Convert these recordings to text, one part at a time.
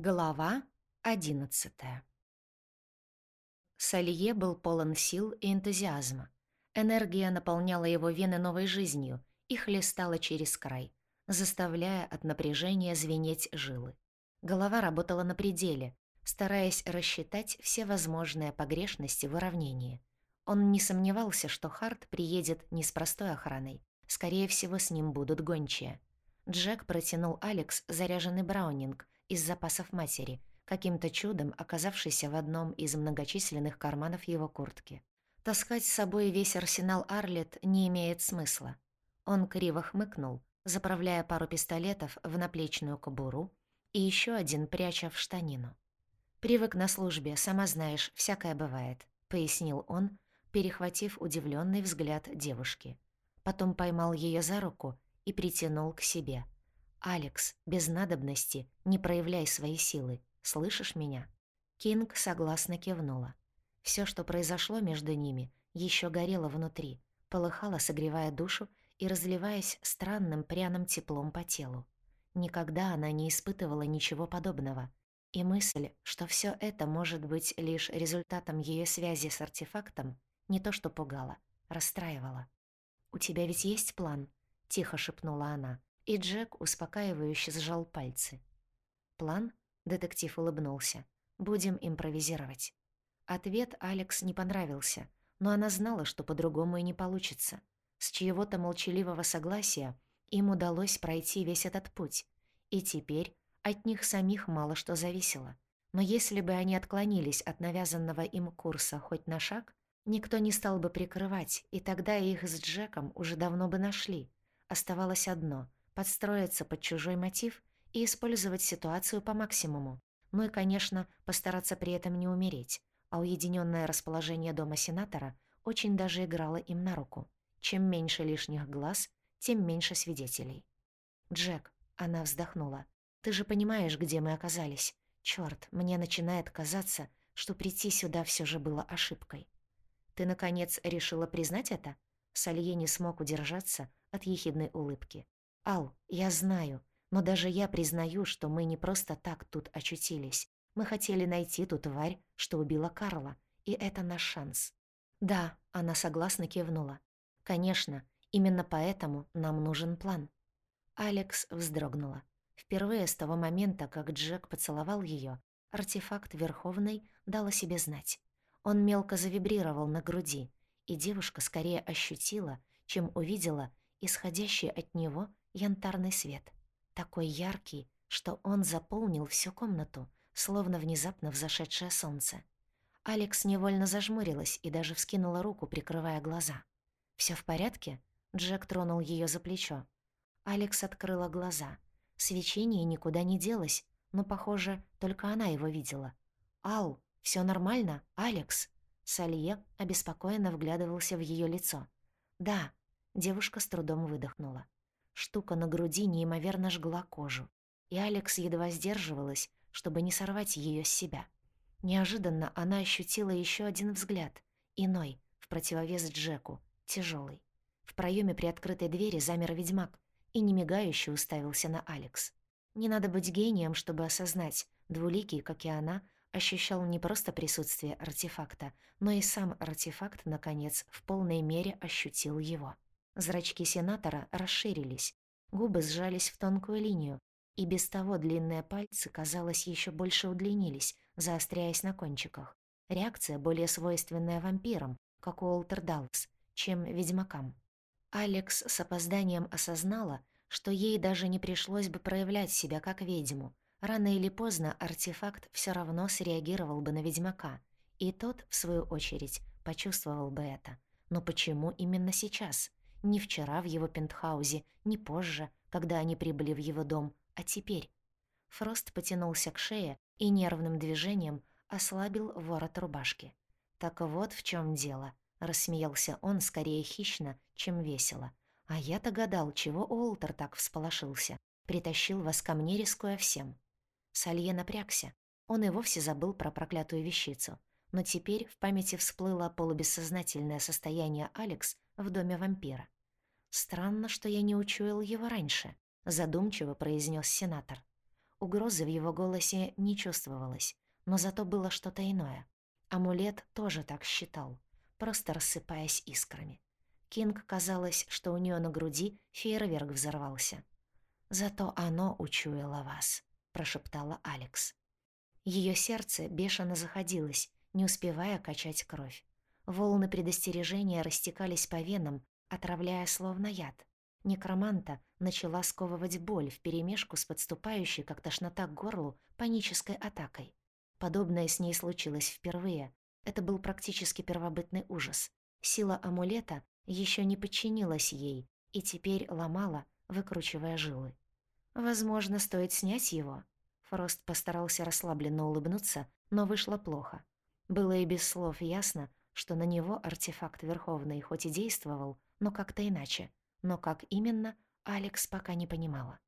Глава одиннадцатая Салье был полон сил и энтузиазма. Энергия наполняла его вены новой жизнью и хлестала через край, заставляя от напряжения звенеть жилы. Голова работала на пределе, стараясь рассчитать все возможные погрешности в уравнении. Он не сомневался, что Харт приедет не с простой охраной. Скорее всего, с ним будут гончие. Джек протянул Алекс заряженный браунинг — из запасов матери, каким-то чудом оказавшийся в одном из многочисленных карманов его куртки. Таскать с собой весь арсенал Арлет не имеет смысла. Он криво хмыкнул, заправляя пару пистолетов в наплечную кобуру и еще один пряча в штанину. «Привык на службе, сама знаешь, всякое бывает», — пояснил он, перехватив удивленный взгляд девушки. Потом поймал ее за руку и притянул к себе — «Алекс, без надобности, не проявляй свои силы. Слышишь меня?» Кинг согласно кивнула. Все, что произошло между ними, еще горело внутри, полыхало, согревая душу и разливаясь странным пряным теплом по телу. Никогда она не испытывала ничего подобного. И мысль, что все это может быть лишь результатом ее связи с артефактом, не то что пугала, расстраивала. «У тебя ведь есть план?» — тихо шепнула она и Джек успокаивающе сжал пальцы. «План?» — детектив улыбнулся. «Будем импровизировать». Ответ Алекс не понравился, но она знала, что по-другому и не получится. С чьего-то молчаливого согласия им удалось пройти весь этот путь, и теперь от них самих мало что зависело. Но если бы они отклонились от навязанного им курса хоть на шаг, никто не стал бы прикрывать, и тогда их с Джеком уже давно бы нашли. Оставалось одно подстроиться под чужой мотив и использовать ситуацию по максимуму. Ну и, конечно, постараться при этом не умереть, а уединенное расположение дома сенатора очень даже играло им на руку. Чем меньше лишних глаз, тем меньше свидетелей. «Джек», — она вздохнула, — «ты же понимаешь, где мы оказались. Чёрт, мне начинает казаться, что прийти сюда все же было ошибкой». «Ты, наконец, решила признать это?» Салье не смог удержаться от ехидной улыбки. «Ал, я знаю, но даже я признаю, что мы не просто так тут очутились. Мы хотели найти ту тварь, что убила Карла, и это наш шанс». «Да», — она согласно кивнула. «Конечно, именно поэтому нам нужен план». Алекс вздрогнула. Впервые с того момента, как Джек поцеловал ее, артефакт Верховной дал о себе знать. Он мелко завибрировал на груди, и девушка скорее ощутила, чем увидела исходящий от него янтарный свет, такой яркий, что он заполнил всю комнату, словно внезапно взошедшее солнце. Алекс невольно зажмурилась и даже вскинула руку, прикрывая глаза. Все в порядке?» Джек тронул ее за плечо. Алекс открыла глаза. Свечение никуда не делось, но, похоже, только она его видела. «Ал, все нормально, Алекс?» Салье обеспокоенно вглядывался в ее лицо. «Да», — девушка с трудом выдохнула. Штука на груди неимоверно жгла кожу, и Алекс едва сдерживалась, чтобы не сорвать ее с себя. Неожиданно она ощутила еще один взгляд, иной, в противовес Джеку, тяжелый. В проеме при открытой двери замер ведьмак и немигающе уставился на Алекс. Не надо быть гением, чтобы осознать, двуликий, как и она, ощущал не просто присутствие артефакта, но и сам артефакт, наконец, в полной мере ощутил его. Зрачки сенатора расширились, губы сжались в тонкую линию, и без того длинные пальцы, казалось, еще больше удлинились, заостряясь на кончиках. Реакция более свойственная вампирам, как у Уолтер Даллас, чем ведьмакам. Алекс с опозданием осознала, что ей даже не пришлось бы проявлять себя как ведьму. Рано или поздно артефакт все равно среагировал бы на ведьмака, и тот, в свою очередь, почувствовал бы это. Но почему именно сейчас? Ни вчера в его пентхаузе, ни позже, когда они прибыли в его дом, а теперь. Фрост потянулся к шее и нервным движением ослабил ворот рубашки. «Так вот в чем дело», — рассмеялся он скорее хищно, чем весело. «А я-то гадал, чего Уолтер так всполошился. Притащил вас ко мне, рискуя всем». Салье напрягся. Он и вовсе забыл про проклятую вещицу. Но теперь в памяти всплыло полубессознательное состояние Алекс в доме вампира. «Странно, что я не учуял его раньше», — задумчиво произнес сенатор. Угрозы в его голосе не чувствовалось, но зато было что-то иное. Амулет тоже так считал, просто рассыпаясь искрами. Кинг казалось, что у нее на груди фейерверк взорвался. «Зато оно учуяло вас», — прошептала Алекс. Ее сердце бешено заходилось, не успевая качать кровь. Волны предостережения растекались по венам, отравляя словно яд. Некроманта начала сковывать боль вперемешку с подступающей, как тошнота к горлу, панической атакой. Подобное с ней случилось впервые. Это был практически первобытный ужас. Сила амулета еще не подчинилась ей и теперь ломала, выкручивая жилы. «Возможно, стоит снять его?» Фрост постарался расслабленно улыбнуться, но вышло плохо. Было и без слов ясно, что на него артефакт Верховный хоть и действовал, но как-то иначе. Но как именно, Алекс пока не понимала.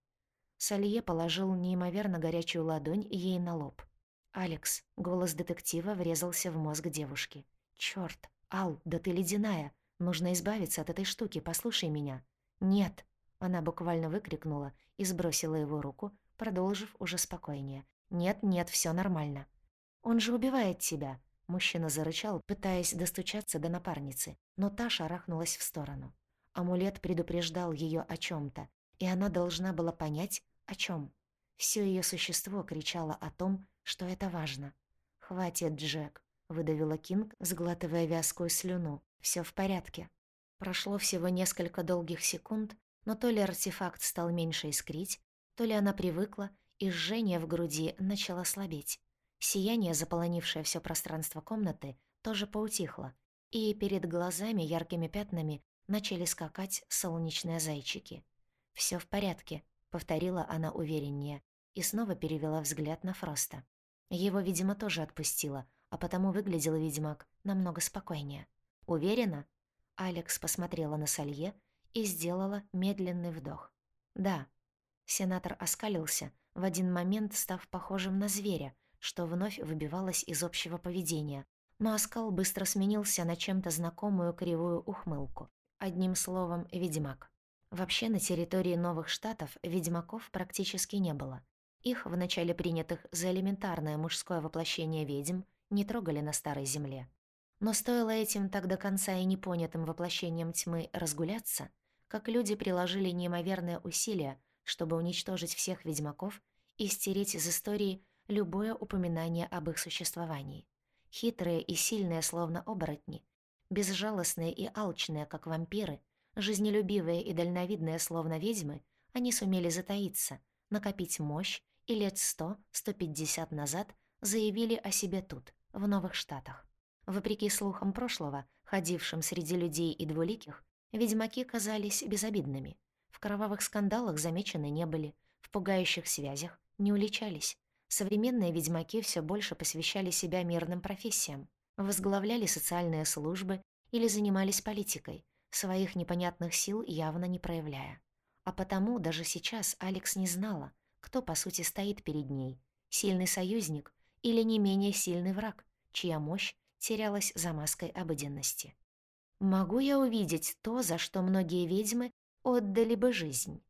Салье положил неимоверно горячую ладонь ей на лоб. «Алекс», — голос детектива врезался в мозг девушки. «Чёрт, Ал, да ты ледяная! Нужно избавиться от этой штуки, послушай меня». «Нет!» — она буквально выкрикнула и сбросила его руку, продолжив уже спокойнее. «Нет, нет, все нормально». «Он же убивает тебя!» Мужчина зарычал, пытаясь достучаться до напарницы, но та шарахнулась в сторону. Амулет предупреждал ее о чем то и она должна была понять, о чем. Все ее существо кричало о том, что это важно. «Хватит, Джек», — выдавила Кинг, сглатывая вязкую слюну. Все в порядке». Прошло всего несколько долгих секунд, но то ли артефакт стал меньше искрить, то ли она привыкла, и жжение в груди начало слабеть. Сияние, заполонившее все пространство комнаты, тоже поутихло, и перед глазами яркими пятнами начали скакать солнечные зайчики. Все в порядке», — повторила она увереннее, и снова перевела взгляд на Фроста. Его, видимо, тоже отпустило, а потому выглядел ведьмак намного спокойнее. «Уверена?» Алекс посмотрела на Салье и сделала медленный вдох. «Да». Сенатор оскалился, в один момент став похожим на зверя, что вновь выбивалось из общего поведения, но оскал быстро сменился на чем-то знакомую кривую ухмылку. Одним словом, ведьмак. Вообще на территории новых штатов ведьмаков практически не было. Их, вначале принятых за элементарное мужское воплощение ведьм, не трогали на Старой Земле. Но стоило этим так до конца и непонятым воплощением тьмы разгуляться, как люди приложили неимоверные усилия, чтобы уничтожить всех ведьмаков и стереть из истории любое упоминание об их существовании. Хитрые и сильные, словно оборотни, безжалостные и алчные, как вампиры, жизнелюбивые и дальновидные, словно ведьмы, они сумели затаиться, накопить мощь и лет сто-сто пятьдесят назад заявили о себе тут, в Новых Штатах. Вопреки слухам прошлого, ходившим среди людей и двуликих, ведьмаки казались безобидными. В кровавых скандалах замечены не были, в пугающих связях не уличались. Современные ведьмаки все больше посвящали себя мирным профессиям, возглавляли социальные службы или занимались политикой, своих непонятных сил явно не проявляя. А потому даже сейчас Алекс не знала, кто по сути стоит перед ней — сильный союзник или не менее сильный враг, чья мощь терялась за маской обыденности. «Могу я увидеть то, за что многие ведьмы отдали бы жизнь?»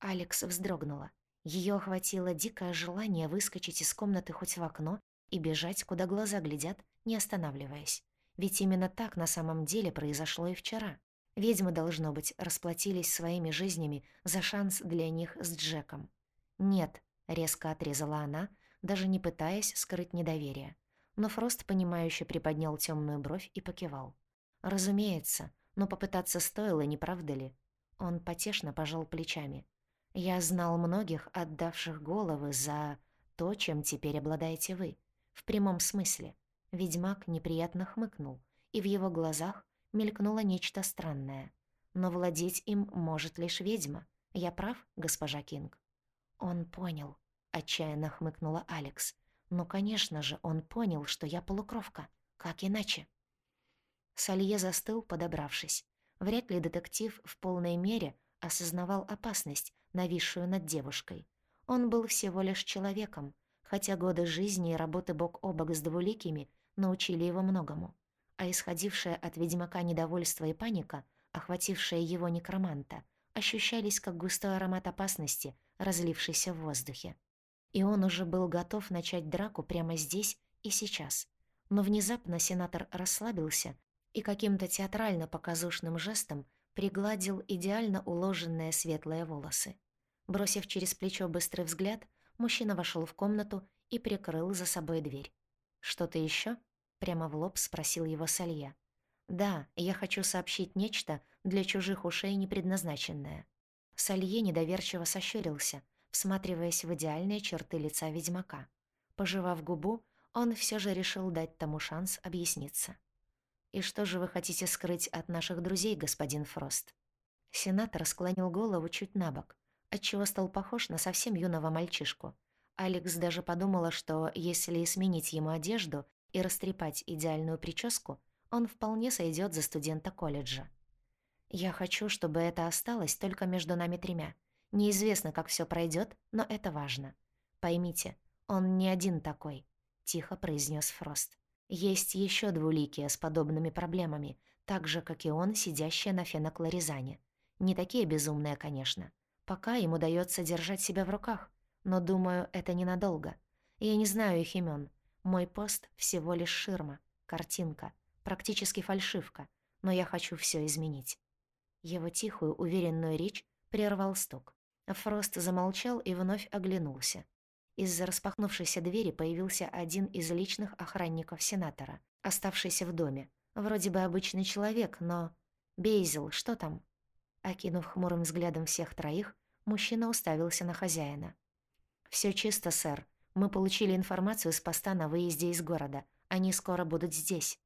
Алекс вздрогнула. Ее охватило дикое желание выскочить из комнаты хоть в окно и бежать, куда глаза глядят, не останавливаясь. Ведь именно так на самом деле произошло и вчера. Ведьмы, должно быть, расплатились своими жизнями за шанс для них с Джеком. «Нет», — резко отрезала она, даже не пытаясь скрыть недоверие но Фрост, понимающе приподнял темную бровь и покивал. «Разумеется, но попытаться стоило, не правда ли?» Он потешно пожал плечами. «Я знал многих, отдавших головы за то, чем теперь обладаете вы. В прямом смысле». Ведьмак неприятно хмыкнул, и в его глазах мелькнуло нечто странное. «Но владеть им может лишь ведьма. Я прав, госпожа Кинг?» «Он понял», — отчаянно хмыкнула Алекс. Ну, конечно же, он понял, что я полукровка. Как иначе? Салье застыл, подобравшись. Вряд ли детектив в полной мере осознавал опасность, нависшую над девушкой. Он был всего лишь человеком, хотя годы жизни и работы бок о бок с двуликими научили его многому. А исходившее от ведьмака недовольство и паника, охватившая его некроманта, ощущались как густой аромат опасности, разлившийся в воздухе. и он уже был готов начать драку прямо здесь и сейчас. Но внезапно сенатор расслабился и каким-то театрально-показушным жестом пригладил идеально уложенные светлые волосы. Бросив через плечо быстрый взгляд, мужчина вошел в комнату и прикрыл за собой дверь. «Что-то еще? прямо в лоб спросил его Салья. «Да, я хочу сообщить нечто для чужих ушей непредназначенное». Салье недоверчиво сощурился, всматриваясь в идеальные черты лица ведьмака. Пожевав губу, он все же решил дать тому шанс объясниться. «И что же вы хотите скрыть от наших друзей, господин Фрост?» Сенатор склонил голову чуть на бок, отчего стал похож на совсем юного мальчишку. Алекс даже подумала, что если сменить ему одежду и растрепать идеальную прическу, он вполне сойдет за студента колледжа. «Я хочу, чтобы это осталось только между нами тремя. Неизвестно, как все пройдет, но это важно. Поймите, он не один такой», — тихо произнес Фрост. Есть еще двуликие с подобными проблемами, так же, как и он, сидящие на феноклоризане. Не такие безумные, конечно. Пока им удается держать себя в руках, но, думаю, это ненадолго. Я не знаю их имен. Мой пост всего лишь ширма, картинка, практически фальшивка, но я хочу все изменить. Его тихую, уверенную речь прервал стук. Фрост замолчал и вновь оглянулся. Из-за распахнувшейся двери появился один из личных охранников сенатора, оставшийся в доме. Вроде бы обычный человек, но... «Бейзел, что там?» Окинув хмурым взглядом всех троих, мужчина уставился на хозяина. «Всё чисто, сэр. Мы получили информацию с поста на выезде из города. Они скоро будут здесь».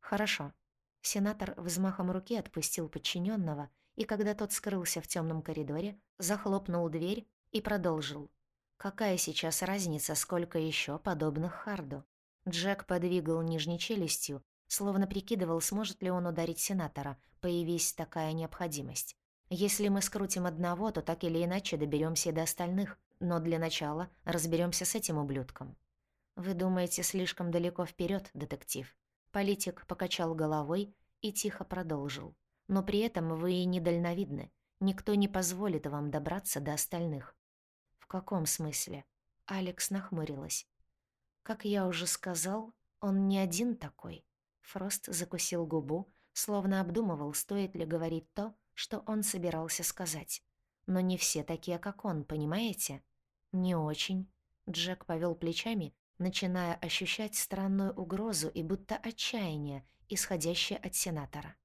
«Хорошо». Сенатор взмахом руки отпустил подчиненного, и когда тот скрылся в темном коридоре, захлопнул дверь и продолжил. Какая сейчас разница, сколько еще подобных Харду? Джек подвигал нижней челюстью, словно прикидывал, сможет ли он ударить сенатора, появись такая необходимость. Если мы скрутим одного, то так или иначе доберемся до остальных, но для начала разберемся с этим ублюдком. Вы думаете слишком далеко вперед, детектив? Политик покачал головой и тихо продолжил. Но при этом вы и недальновидны. Никто не позволит вам добраться до остальных. «В каком смысле?» Алекс нахмурилась. «Как я уже сказал, он не один такой». Фрост закусил губу, словно обдумывал, стоит ли говорить то, что он собирался сказать. «Но не все такие, как он, понимаете?» «Не очень». Джек повел плечами, начиная ощущать странную угрозу и будто отчаяние, исходящее от сенатора.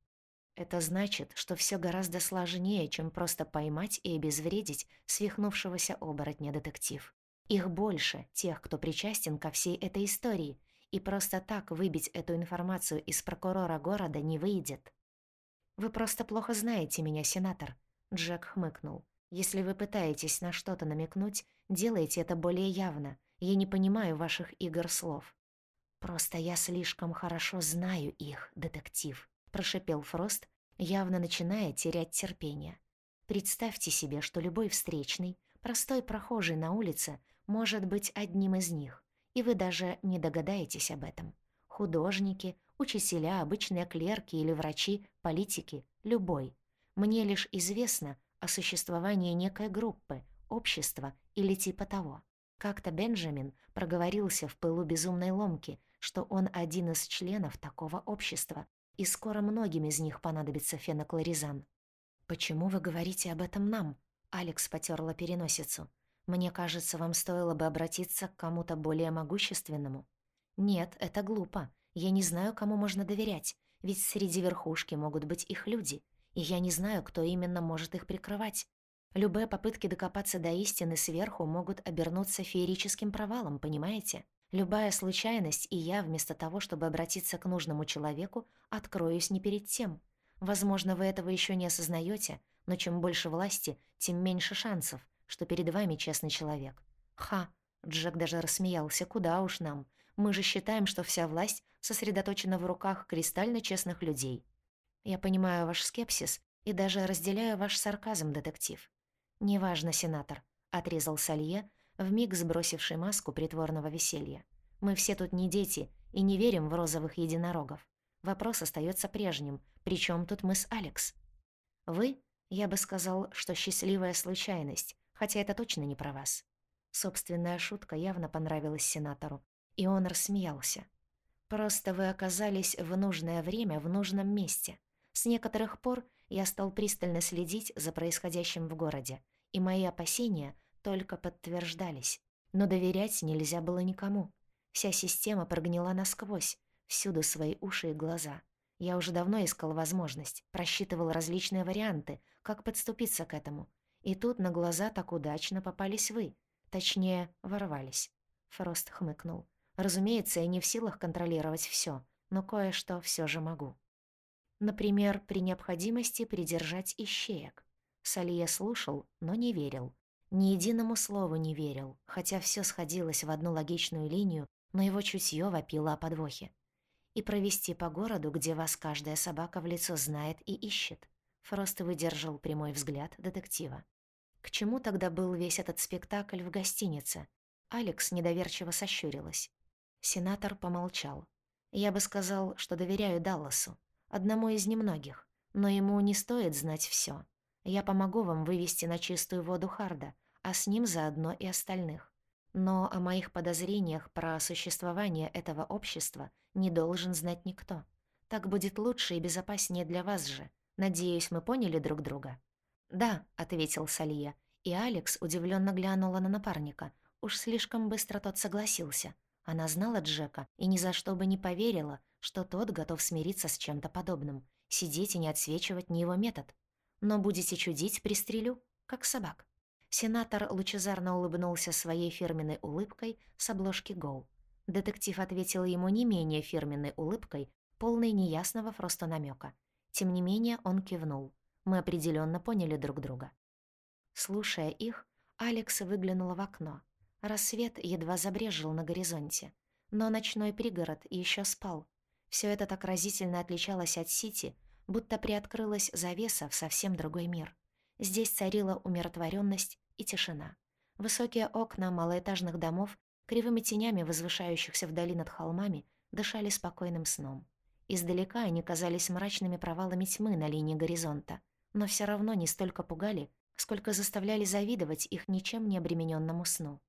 Это значит, что все гораздо сложнее, чем просто поймать и обезвредить свихнувшегося оборотня детектив. Их больше, тех, кто причастен ко всей этой истории, и просто так выбить эту информацию из прокурора города не выйдет. «Вы просто плохо знаете меня, сенатор», — Джек хмыкнул. «Если вы пытаетесь на что-то намекнуть, делайте это более явно. Я не понимаю ваших игр слов». «Просто я слишком хорошо знаю их, детектив», — прошипел Фрост, явно начиная терять терпение. «Представьте себе, что любой встречный, простой прохожий на улице может быть одним из них, и вы даже не догадаетесь об этом. Художники, учителя, обычные клерки или врачи, политики, любой. Мне лишь известно о существовании некой группы, общества или типа того. Как-то Бенджамин проговорился в пылу безумной ломки, что он один из членов такого общества, и скоро многим из них понадобится феноклоризан. «Почему вы говорите об этом нам?» Алекс потерла переносицу. «Мне кажется, вам стоило бы обратиться к кому-то более могущественному». «Нет, это глупо. Я не знаю, кому можно доверять, ведь среди верхушки могут быть их люди, и я не знаю, кто именно может их прикрывать. Любые попытки докопаться до истины сверху могут обернуться феерическим провалом, понимаете? Любая случайность, и я, вместо того, чтобы обратиться к нужному человеку, откроюсь не перед тем. Возможно, вы этого еще не осознаете, но чем больше власти, тем меньше шансов, что перед вами честный человек. Ха! Джек даже рассмеялся. Куда уж нам. Мы же считаем, что вся власть сосредоточена в руках кристально честных людей. Я понимаю ваш скепсис и даже разделяю ваш сарказм, детектив. «Неважно, сенатор», — отрезал Салье, вмиг сбросивший маску притворного веселья. «Мы все тут не дети и не верим в розовых единорогов. Вопрос остается прежним. Причем тут мы с Алекс?» «Вы?» Я бы сказал, что счастливая случайность, хотя это точно не про вас. Собственная шутка явно понравилась сенатору, и он рассмеялся. «Просто вы оказались в нужное время в нужном месте. С некоторых пор я стал пристально следить за происходящим в городе, и мои опасения только подтверждались. Но доверять нельзя было никому. Вся система прогнила насквозь, всюду свои уши и глаза. Я уже давно искал возможность, просчитывал различные варианты, как подступиться к этому. И тут на глаза так удачно попались вы. Точнее, ворвались. Фрост хмыкнул. Разумеется, я не в силах контролировать все, но кое-что все же могу. Например, при необходимости придержать ищеек. Салье слушал, но не верил. Ни единому слову не верил, хотя все сходилось в одну логичную линию, но его чутье вопило о подвохе и провести по городу, где вас каждая собака в лицо знает и ищет. Фрост выдержал прямой взгляд детектива. К чему тогда был весь этот спектакль в гостинице? Алекс недоверчиво сощурилась. Сенатор помолчал. «Я бы сказал, что доверяю Далласу, одному из немногих, но ему не стоит знать все. Я помогу вам вывести на чистую воду Харда, а с ним заодно и остальных. Но о моих подозрениях про существование этого общества не должен знать никто. Так будет лучше и безопаснее для вас же. Надеюсь, мы поняли друг друга?» «Да», — ответил Салье, и Алекс удивленно глянула на напарника. Уж слишком быстро тот согласился. Она знала Джека и ни за что бы не поверила, что тот готов смириться с чем-то подобным. Сидеть и не отсвечивать не его метод. Но будете чудить, пристрелю, как собак. Сенатор лучезарно улыбнулся своей фирменной улыбкой с обложки «Гоу». Детектив ответил ему не менее фирменной улыбкой, полной неясного просто намека. Тем не менее он кивнул. Мы определенно поняли друг друга. Слушая их, Алекс выглянула в окно. Рассвет едва забрежил на горизонте. Но ночной пригород еще спал. Все это так разительно отличалось от Сити, будто приоткрылась завеса в совсем другой мир. Здесь царила умиротворенность и тишина. Высокие окна малоэтажных домов, кривыми тенями возвышающихся вдали над холмами, дышали спокойным сном. Издалека они казались мрачными провалами тьмы на линии горизонта, но все равно не столько пугали, сколько заставляли завидовать их ничем не обремененному сну.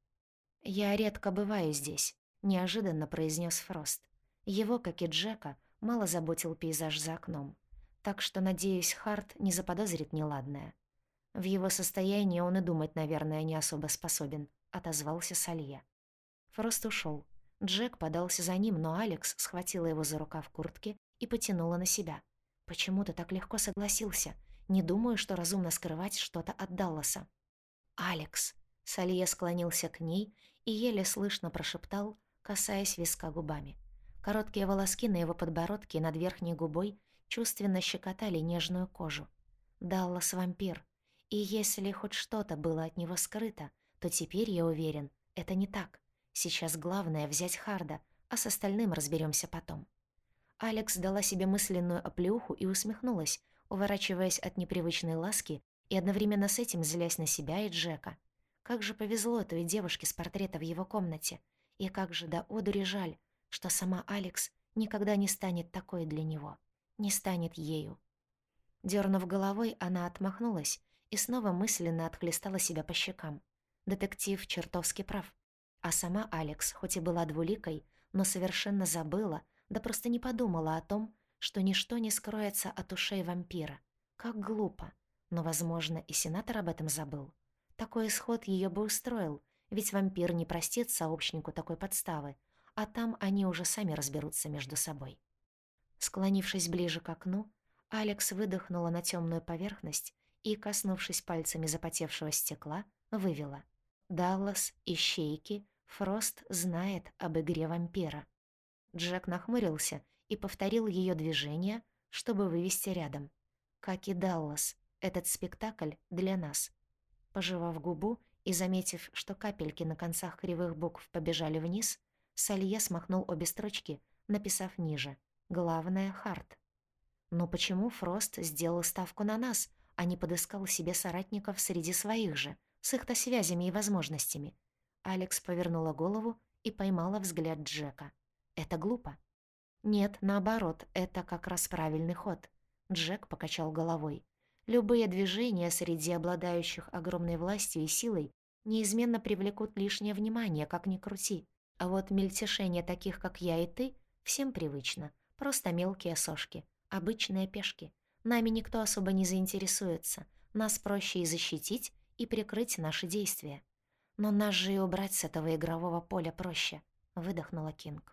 «Я редко бываю здесь», — неожиданно произнес Фрост. Его, как и Джека, мало заботил пейзаж за окном. Так что, надеюсь, Харт не заподозрит неладное. В его состоянии он и думать, наверное, не особо способен, отозвался Салье. Фрост ушел. Джек подался за ним, но Алекс схватила его за рукав куртки и потянула на себя. «Почему ты так легко согласился? Не думаю, что разумно скрывать что-то от Далласа». «Алекс!» — Салье склонился к ней и еле слышно прошептал, касаясь виска губами. Короткие волоски на его подбородке над верхней губой чувственно щекотали нежную кожу. Даллас — вампир, и если хоть что-то было от него скрыто, то теперь, я уверен, это не так. Сейчас главное — взять Харда, а с остальным разберемся потом. Алекс дала себе мысленную оплеуху и усмехнулась, уворачиваясь от непривычной ласки и одновременно с этим злясь на себя и Джека. Как же повезло той девушке с портрета в его комнате. И как же до одури жаль, что сама Алекс никогда не станет такой для него. Не станет ею. Дернув головой, она отмахнулась и снова мысленно отхлестала себя по щекам. Детектив чертовски прав. А сама Алекс, хоть и была двуликой, но совершенно забыла, да просто не подумала о том, что ничто не скроется от ушей вампира. Как глупо. Но, возможно, и сенатор об этом забыл. Такой исход ее бы устроил, ведь вампир не простит сообщнику такой подставы, а там они уже сами разберутся между собой. Склонившись ближе к окну, Алекс выдохнула на темную поверхность и, коснувшись пальцами запотевшего стекла, вывела. «Даллас, Ищейки, Фрост знает об игре вампира». Джек нахмурился и повторил ее движение, чтобы вывести рядом. «Как и Даллас, этот спектакль для нас». Пожевав губу и заметив, что капельки на концах кривых букв побежали вниз, Салье смахнул обе строчки, написав ниже «Главное — Харт». Но почему Фрост сделал ставку на нас, а не подыскал себе соратников среди своих же, с их-то связями и возможностями. Алекс повернула голову и поймала взгляд Джека. Это глупо. Нет, наоборот, это как раз правильный ход. Джек покачал головой. Любые движения среди обладающих огромной властью и силой неизменно привлекут лишнее внимание, как ни крути. А вот мельтешение таких, как я и ты, всем привычно. Просто мелкие сошки, обычные пешки. Нами никто особо не заинтересуется. Нас проще и защитить, и прикрыть наши действия. Но нас же и убрать с этого игрового поля проще, выдохнула Кинг.